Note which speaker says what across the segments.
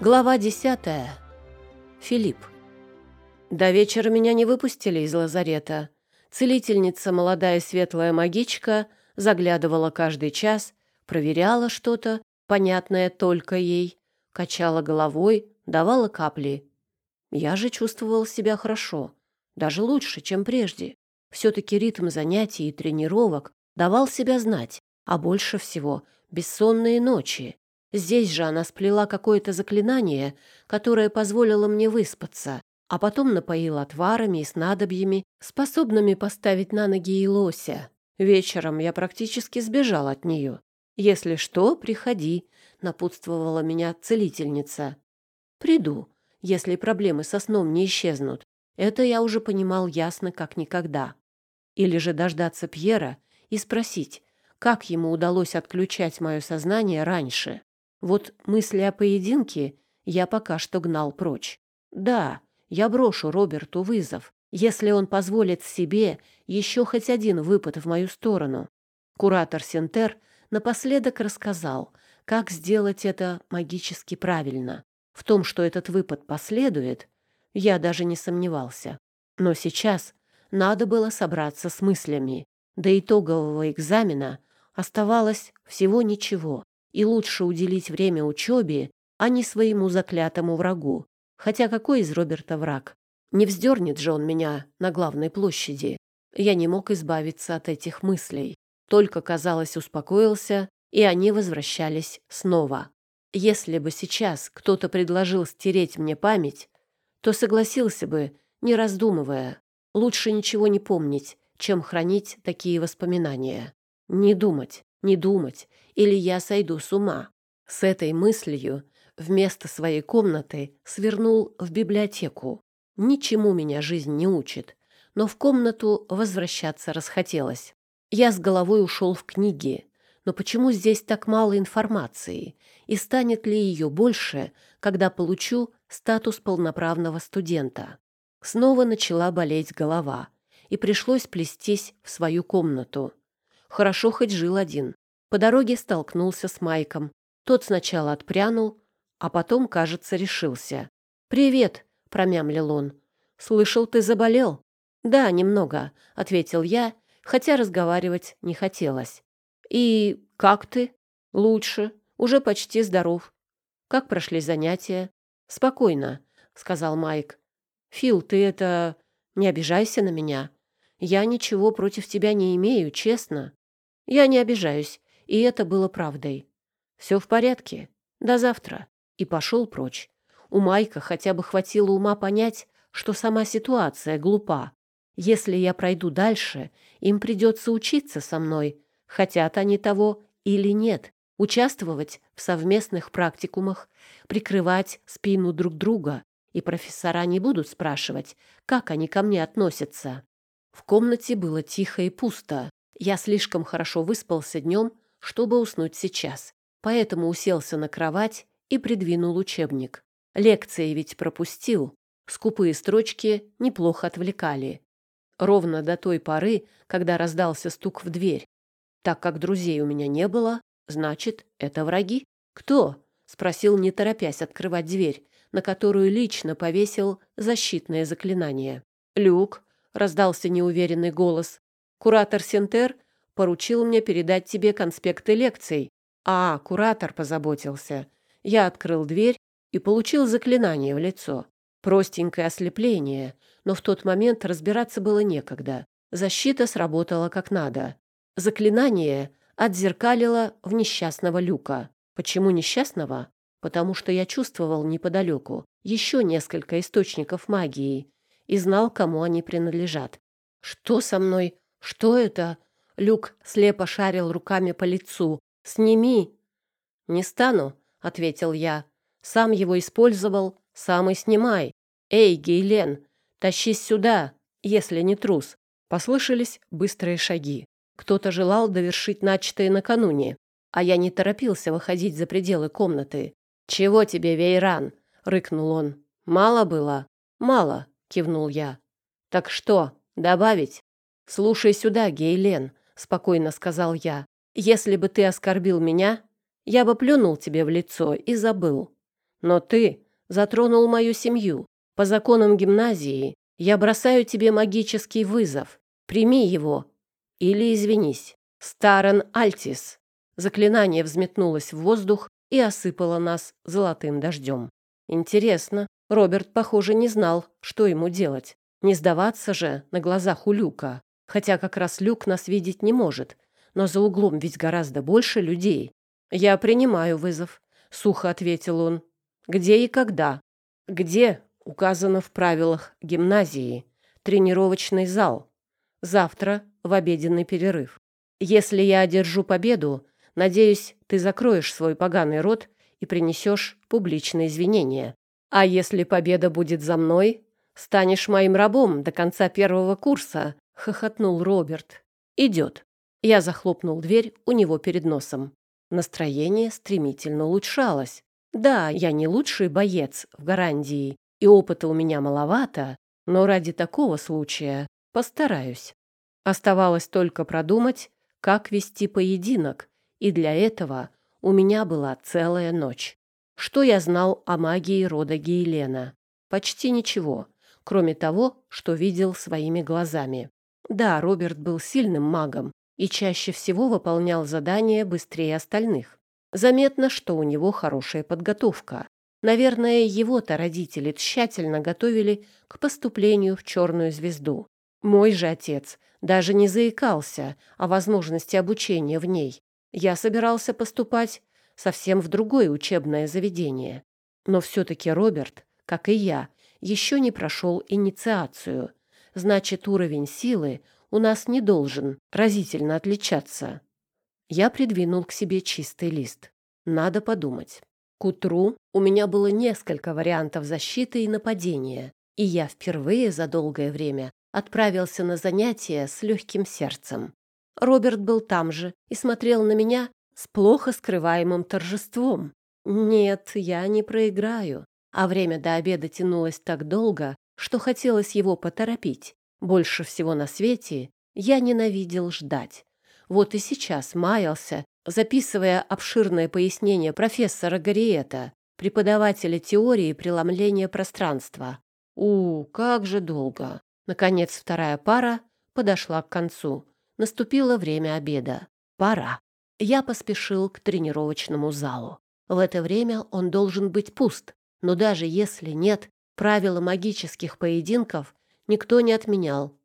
Speaker 1: Глава десятая. Филипп. До вечера меня не выпустили из лазарета. Целительница, молодая светлая магичка, заглядывала каждый час, проверяла что-то, понятное только ей, качала головой, давала капли. Я же чувствовал себя хорошо, даже лучше, чем прежде. Все-таки ритм занятий и тренировок давал себя знать, а больше всего бессонные ночи. Здесь же она сплела какое-то заклинание, которое позволило мне выспаться, а потом напоила отварами и снадобьями, способными поставить на ноги и лося. Вечером я практически сбежал от нее. «Если что, приходи», — напутствовала меня целительница. «Приду, если проблемы со сном не исчезнут. Это я уже понимал ясно, как никогда. Или же дождаться Пьера и спросить, как ему удалось отключать мое сознание раньше. Вот мысли о поединке я пока что гнал прочь. Да, я брошу Роберту вызов, если он позволит себе еще хоть один выпад в мою сторону. Куратор Сентер напоследок рассказал, как сделать это магически правильно. В том, что этот выпад последует, я даже не сомневался. Но сейчас надо было собраться с мыслями. До итогового экзамена оставалось всего ничего и лучше уделить время учебе, а не своему заклятому врагу. Хотя какой из Роберта враг? Не вздернет же он меня на главной площади. Я не мог избавиться от этих мыслей. Только, казалось, успокоился, и они возвращались снова. Если бы сейчас кто-то предложил стереть мне память, то согласился бы, не раздумывая. Лучше ничего не помнить, чем хранить такие воспоминания. Не думать, не думать, или я сойду с ума. С этой мыслью вместо своей комнаты свернул в библиотеку. Ничему меня жизнь не учит, но в комнату возвращаться расхотелось. Я с головой ушел в книги, но почему здесь так мало информации, и станет ли ее больше, когда получу статус полноправного студента? Снова начала болеть голова, и пришлось плестись в свою комнату. Хорошо хоть жил один. По дороге столкнулся с Майком. Тот сначала отпрянул, а потом, кажется, решился. «Привет», — промямлил он. «Слышал, ты заболел?» «Да, немного», — ответил я, хотя разговаривать не хотелось. «И как ты?» «Лучше. Уже почти здоров. Как прошли занятия?» «Спокойно», — сказал Майк. «Фил, ты это... Не обижайся на меня. Я ничего против тебя не имею, честно. Я не обижаюсь, и это было правдой. Все в порядке. До завтра. И пошел прочь. У Майка хотя бы хватило ума понять, что сама ситуация глупа. Если я пройду дальше, им придется учиться со мной, хотят они того или нет, участвовать в совместных практикумах, прикрывать спину друг друга, и профессора не будут спрашивать, как они ко мне относятся. В комнате было тихо и пусто. Я слишком хорошо выспался днем, чтобы уснуть сейчас, поэтому уселся на кровать и придвинул учебник. Лекции ведь пропустил. Скупые строчки неплохо отвлекали. Ровно до той поры, когда раздался стук в дверь. Так как друзей у меня не было, значит, это враги. «Кто?» — спросил, не торопясь открывать дверь, на которую лично повесил защитное заклинание. «Люк», — раздался неуверенный голос. Куратор Сентер поручил мне передать тебе конспекты лекций. А, куратор позаботился. Я открыл дверь и получил заклинание в лицо. Простенькое ослепление, но в тот момент разбираться было некогда. Защита сработала как надо. Заклинание отзеркалило в несчастного люка. Почему несчастного? Потому что я чувствовал неподалеку еще несколько источников магии и знал, кому они принадлежат. Что со мной «Что это?» Люк слепо шарил руками по лицу. «Сними!» «Не стану», — ответил я. «Сам его использовал, сам и снимай. Эй, Гейлен, тащись сюда, если не трус». Послышались быстрые шаги. Кто-то желал довершить начатое накануне, а я не торопился выходить за пределы комнаты. «Чего тебе, Вейран?» — рыкнул он. «Мало было?» «Мало», — кивнул я. «Так что, добавить?» «Слушай сюда, Гейлен», — спокойно сказал я. «Если бы ты оскорбил меня, я бы плюнул тебе в лицо и забыл. Но ты затронул мою семью. По законам гимназии я бросаю тебе магический вызов. Прими его или извинись. Старен Альтис. Заклинание взметнулось в воздух и осыпало нас золотым дождем. Интересно, Роберт, похоже, не знал, что ему делать. Не сдаваться же на глазах у Люка. Хотя как раз Люк нас видеть не может. Но за углом ведь гораздо больше людей. «Я принимаю вызов», — сухо ответил он. «Где и когда?» «Где?» — указано в правилах гимназии. «Тренировочный зал. Завтра в обеденный перерыв. Если я одержу победу, надеюсь, ты закроешь свой поганый рот и принесешь публичные извинения. А если победа будет за мной, станешь моим рабом до конца первого курса», — хохотнул Роберт. «Идет». Я захлопнул дверь у него перед носом. Настроение стремительно улучшалось. Да, я не лучший боец в Гарандии, и опыта у меня маловато, но ради такого случая постараюсь. Оставалось только продумать, как вести поединок, и для этого у меня была целая ночь. Что я знал о магии рода Гейлена? Почти ничего, кроме того, что видел своими глазами. Да, Роберт был сильным магом, и чаще всего выполнял задания быстрее остальных. Заметно, что у него хорошая подготовка. Наверное, его-то родители тщательно готовили к поступлению в черную звезду. Мой же отец даже не заикался о возможности обучения в ней. Я собирался поступать совсем в другое учебное заведение. Но все-таки Роберт, как и я, еще не прошел инициацию. Значит, уровень силы у нас не должен разительно отличаться. Я придвинул к себе чистый лист. Надо подумать. К утру у меня было несколько вариантов защиты и нападения, и я впервые за долгое время отправился на занятия с легким сердцем. Роберт был там же и смотрел на меня с плохо скрываемым торжеством. Нет, я не проиграю. А время до обеда тянулось так долго, что хотелось его поторопить. Больше всего на свете я ненавидел ждать. Вот и сейчас маялся, записывая обширное пояснение профессора Гарриета, преподавателя теории преломления пространства. У, как же долго! Наконец вторая пара подошла к концу. Наступило время обеда. Пора. Я поспешил к тренировочному залу. В это время он должен быть пуст, но даже если нет, правила магических поединков никто не отменял.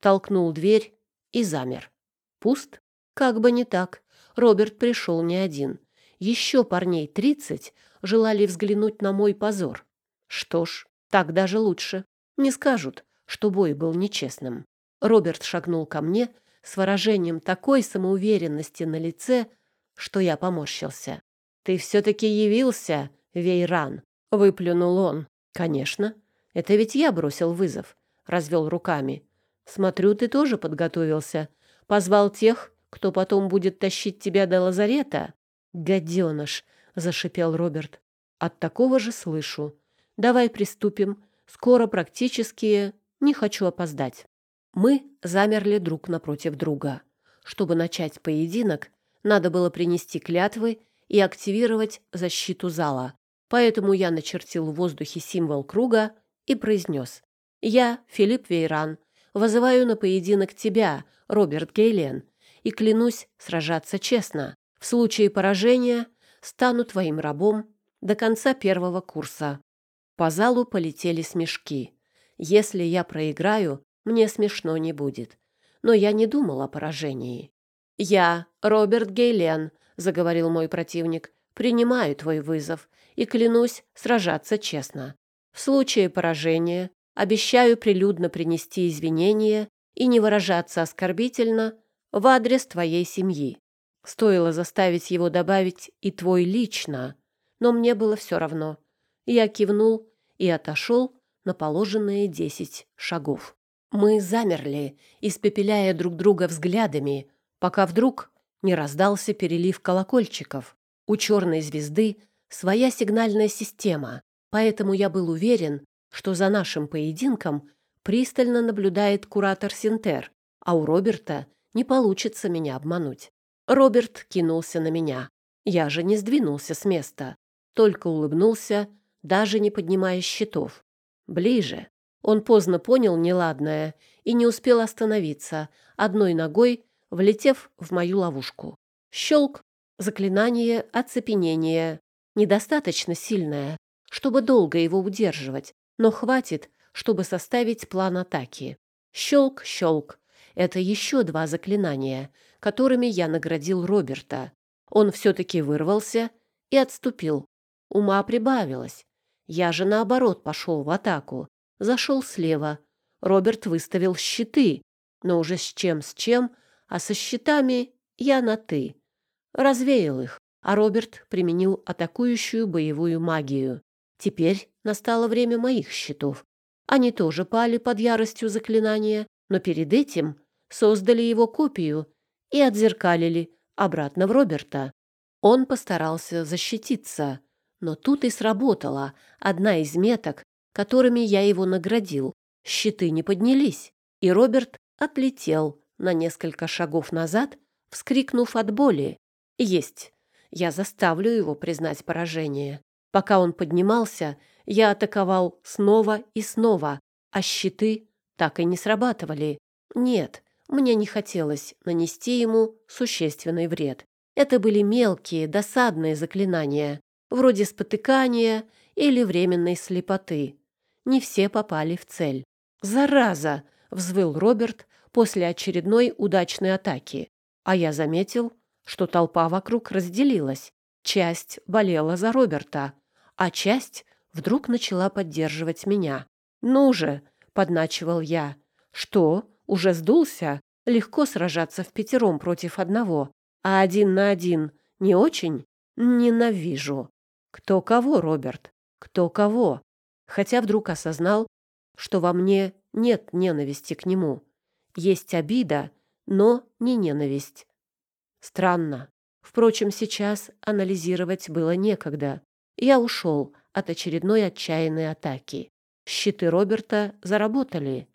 Speaker 1: Толкнул дверь и замер. Пуст? Как бы не так. Роберт пришел не один. Еще парней тридцать желали взглянуть на мой позор. Что ж, так даже лучше. Не скажут, что бой был нечестным. Роберт шагнул ко мне с выражением такой самоуверенности на лице, что я поморщился. «Ты все-таки явился, Вейран!» — выплюнул он. «Конечно. Это ведь я бросил вызов развел руками. «Смотрю, ты тоже подготовился. Позвал тех, кто потом будет тащить тебя до лазарета?» «Гаденыш!» — зашипел Роберт. «От такого же слышу. Давай приступим. Скоро практически не хочу опоздать». Мы замерли друг напротив друга. Чтобы начать поединок, надо было принести клятвы и активировать защиту зала. Поэтому я начертил в воздухе символ круга и произнес я, Филипп Вейран, вызываю на поединок тебя, Роберт Гейлен, и клянусь сражаться честно. В случае поражения стану твоим рабом до конца первого курса. По залу полетели смешки. Если я проиграю, мне смешно не будет. Но я не думал о поражении. «Я, Роберт Гейлен», — заговорил мой противник, — «принимаю твой вызов и клянусь сражаться честно. В случае поражения Обещаю прилюдно принести извинения и не выражаться оскорбительно в адрес твоей семьи. Стоило заставить его добавить и твой лично, но мне было все равно. Я кивнул и отошел на положенные десять шагов. Мы замерли, испепеляя друг друга взглядами, пока вдруг не раздался перелив колокольчиков. У черной звезды своя сигнальная система, поэтому я был уверен, что за нашим поединком пристально наблюдает куратор Синтер, а у Роберта не получится меня обмануть. Роберт кинулся на меня. Я же не сдвинулся с места, только улыбнулся даже не поднимая щитов. Ближе. Он поздно понял неладное и не успел остановиться, одной ногой влетев в мою ловушку. Щелк. Заклинание оцепенения. Недостаточно сильное, чтобы долго его удерживать, но хватит, чтобы составить план атаки. Щелк, щелк. Это еще два заклинания, которыми я наградил Роберта. Он все-таки вырвался и отступил. Ума прибавилось. Я же, наоборот, пошел в атаку. Зашел слева. Роберт выставил щиты, но уже с чем-с чем, а со щитами я на «ты». Развеял их, а Роберт применил атакующую боевую магию. Теперь настало время моих щитов. Они тоже пали под яростью заклинания, но перед этим создали его копию и отзеркалили обратно в Роберта. Он постарался защититься, но тут и сработала одна из меток, которыми я его наградил. Щиты не поднялись, и Роберт отлетел на несколько шагов назад, вскрикнув от боли. «Есть! Я заставлю его признать поражение». Пока он поднимался, я атаковал снова и снова, а щиты так и не срабатывали. Нет, мне не хотелось нанести ему существенный вред. Это были мелкие, досадные заклинания, вроде спотыкания или временной слепоты. Не все попали в цель. «Зараза!» — взвыл Роберт после очередной удачной атаки. А я заметил, что толпа вокруг разделилась. Часть болела за Роберта, а часть вдруг начала поддерживать меня. «Ну же!» — подначивал я. «Что? Уже сдулся? Легко сражаться в пятером против одного. А один на один не очень? Ненавижу. Кто кого, Роберт? Кто кого?» Хотя вдруг осознал, что во мне нет ненависти к нему. Есть обида, но не ненависть. Странно. Впрочем, сейчас анализировать было некогда. Я ушел от очередной отчаянной атаки. Щиты Роберта заработали.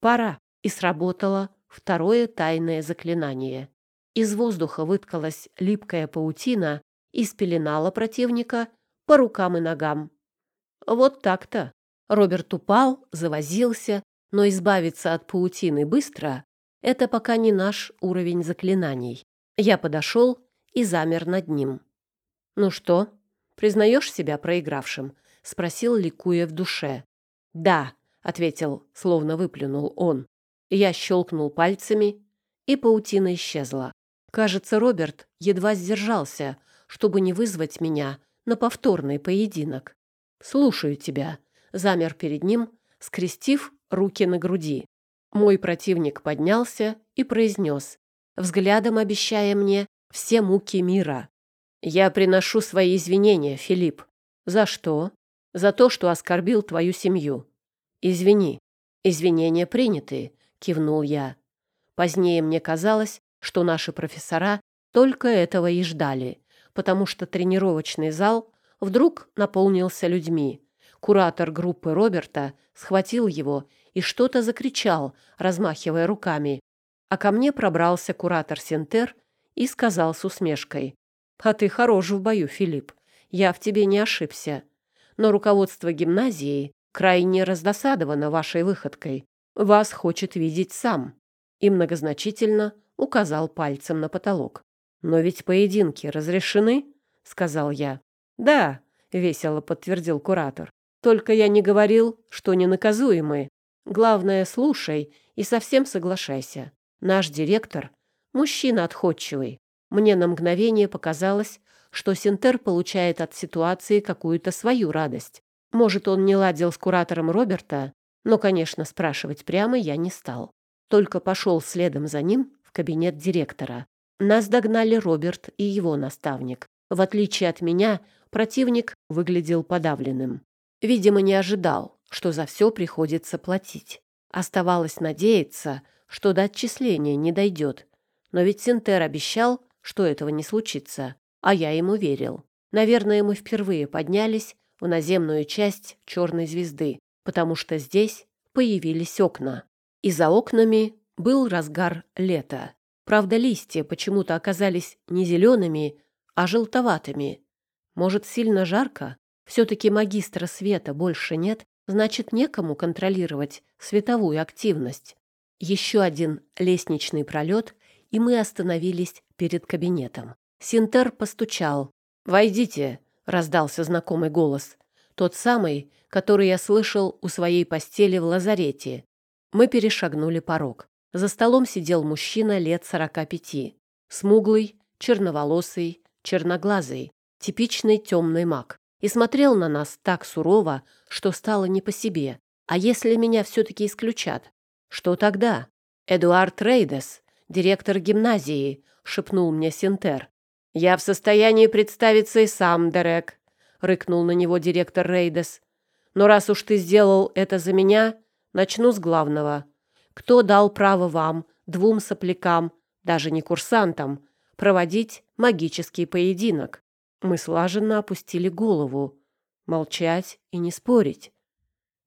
Speaker 1: Пора. И сработало второе тайное заклинание. Из воздуха выткалась липкая паутина и спеленала противника по рукам и ногам. Вот так-то. Роберт упал, завозился, но избавиться от паутины быстро — это пока не наш уровень заклинаний. Я подошел и замер над ним. «Ну что, признаешь себя проигравшим?» — спросил, ликуя в душе. «Да», — ответил, словно выплюнул он. Я щелкнул пальцами, и паутина исчезла. Кажется, Роберт едва сдержался, чтобы не вызвать меня на повторный поединок. «Слушаю тебя», — замер перед ним, скрестив руки на груди. Мой противник поднялся и произнес, взглядом обещая мне все муки мира. «Я приношу свои извинения, Филипп. За что? За то, что оскорбил твою семью. Извини. Извинения приняты», — кивнул я. Позднее мне казалось, что наши профессора только этого и ждали, потому что тренировочный зал вдруг наполнился людьми. Куратор группы Роберта схватил его и что-то закричал, размахивая руками. А ко мне пробрался куратор Сентер и сказал с усмешкой. «А ты хорош в бою, Филипп. Я в тебе не ошибся. Но руководство гимназии крайне раздосадовано вашей выходкой. Вас хочет видеть сам». И многозначительно указал пальцем на потолок. «Но ведь поединки разрешены?» — сказал я. «Да», — весело подтвердил куратор. «Только я не говорил, что ненаказуемы. Главное, слушай и совсем соглашайся. Наш директор — мужчина отходчивый. Мне на мгновение показалось, что Синтер получает от ситуации какую-то свою радость. Может, он не ладил с куратором Роберта, но, конечно, спрашивать прямо я не стал. Только пошел следом за ним в кабинет директора. Нас догнали Роберт и его наставник. В отличие от меня, противник выглядел подавленным. Видимо, не ожидал, что за все приходится платить. Оставалось надеяться, что до отчисления не дойдет. Но ведь Синтер обещал, что этого не случится, а я ему верил. Наверное, мы впервые поднялись в наземную часть черной звезды, потому что здесь появились окна. И за окнами был разгар лета. Правда, листья почему-то оказались не зелеными, а желтоватыми. Может, сильно жарко? Все-таки магистра света больше нет, значит, некому контролировать световую активность. Еще один лестничный пролет, и мы остановились перед кабинетом. Синтер постучал. «Войдите», — раздался знакомый голос. Тот самый, который я слышал у своей постели в лазарете. Мы перешагнули порог. За столом сидел мужчина лет сорока пяти. Смуглый, черноволосый, черноглазый, типичный темный маг. И смотрел на нас так сурово, что стало не по себе. А если меня все-таки исключат? Что тогда? Эдуард Рейдес, директор гимназии, шепнул мне Синтер. Я в состоянии представиться и сам, Дерек, рыкнул на него директор Рейдес. Но раз уж ты сделал это за меня, начну с главного. Кто дал право вам, двум соплякам, даже не курсантам, проводить магический поединок? Мы слаженно опустили голову. Молчать и не спорить.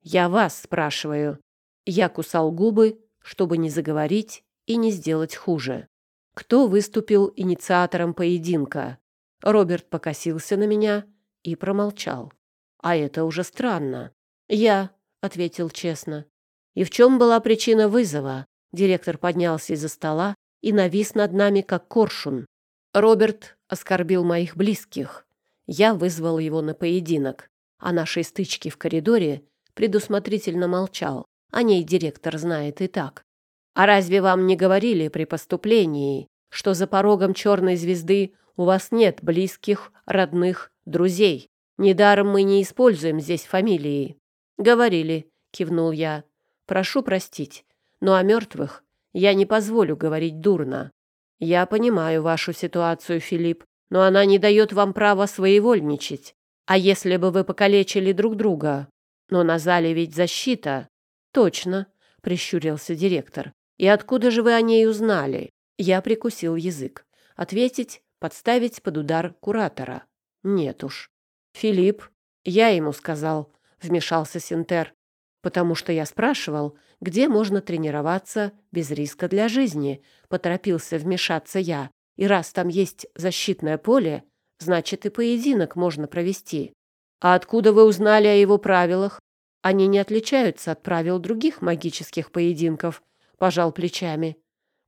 Speaker 1: Я вас спрашиваю. Я кусал губы, чтобы не заговорить и не сделать хуже. Кто выступил инициатором поединка? Роберт покосился на меня и промолчал. А это уже странно. Я, ответил честно. И в чем была причина вызова? Директор поднялся из-за стола и навис над нами, как коршун. Роберт оскорбил моих близких. Я вызвал его на поединок. О нашей стычке в коридоре предусмотрительно молчал. О ней директор знает и так. А разве вам не говорили при поступлении, что за порогом черной звезды у вас нет близких, родных, друзей? Недаром мы не используем здесь фамилии. Говорили, кивнул я. Прошу простить, но о мертвых я не позволю говорить дурно. Я понимаю вашу ситуацию, Филипп, но она не дает вам права своевольничать. А если бы вы покалечили друг друга? Но на зале ведь защита. Точно, прищурился директор. И откуда же вы о ней узнали? Я прикусил язык. Ответить, подставить под удар куратора. Нет уж. Филипп, я ему сказал, вмешался Синтер, потому что я спрашивал, где можно тренироваться без риска для жизни, поторопился вмешаться я. И раз там есть защитное поле, значит и поединок можно провести. А откуда вы узнали о его правилах? Они не отличаются от правил других магических поединков, пожал плечами.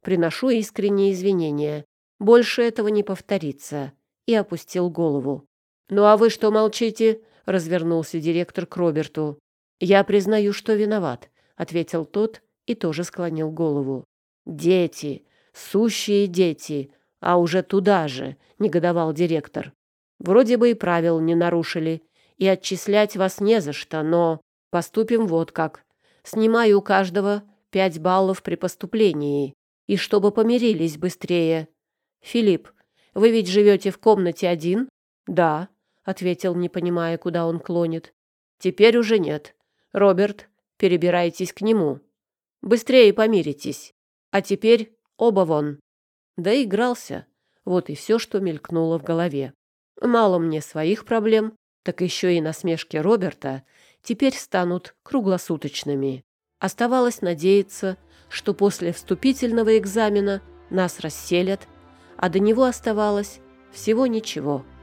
Speaker 1: Приношу искренние извинения. Больше этого не повторится. И опустил голову. Ну а вы что молчите? развернулся директор к Роберту. Я признаю, что виноват, ответил тот и тоже склонил голову. Дети, сущие дети, а уже туда же, негодовал директор. Вроде бы и правил не нарушили, и отчислять вас не за что, но поступим вот как. Снимаю у каждого пять баллов при поступлении, и чтобы помирились быстрее. Филипп, вы ведь живете в комнате один? Да, ответил, не понимая, куда он клонит. Теперь уже нет. Роберт, перебирайтесь к нему. Быстрее помиритесь. А теперь оба вон. Да игрался. Вот и все, что мелькнуло в голове. Мало мне своих проблем, так еще и насмешки Роберта теперь станут круглосуточными. Оставалось надеяться, что после вступительного экзамена нас расселят, а до него оставалось всего ничего –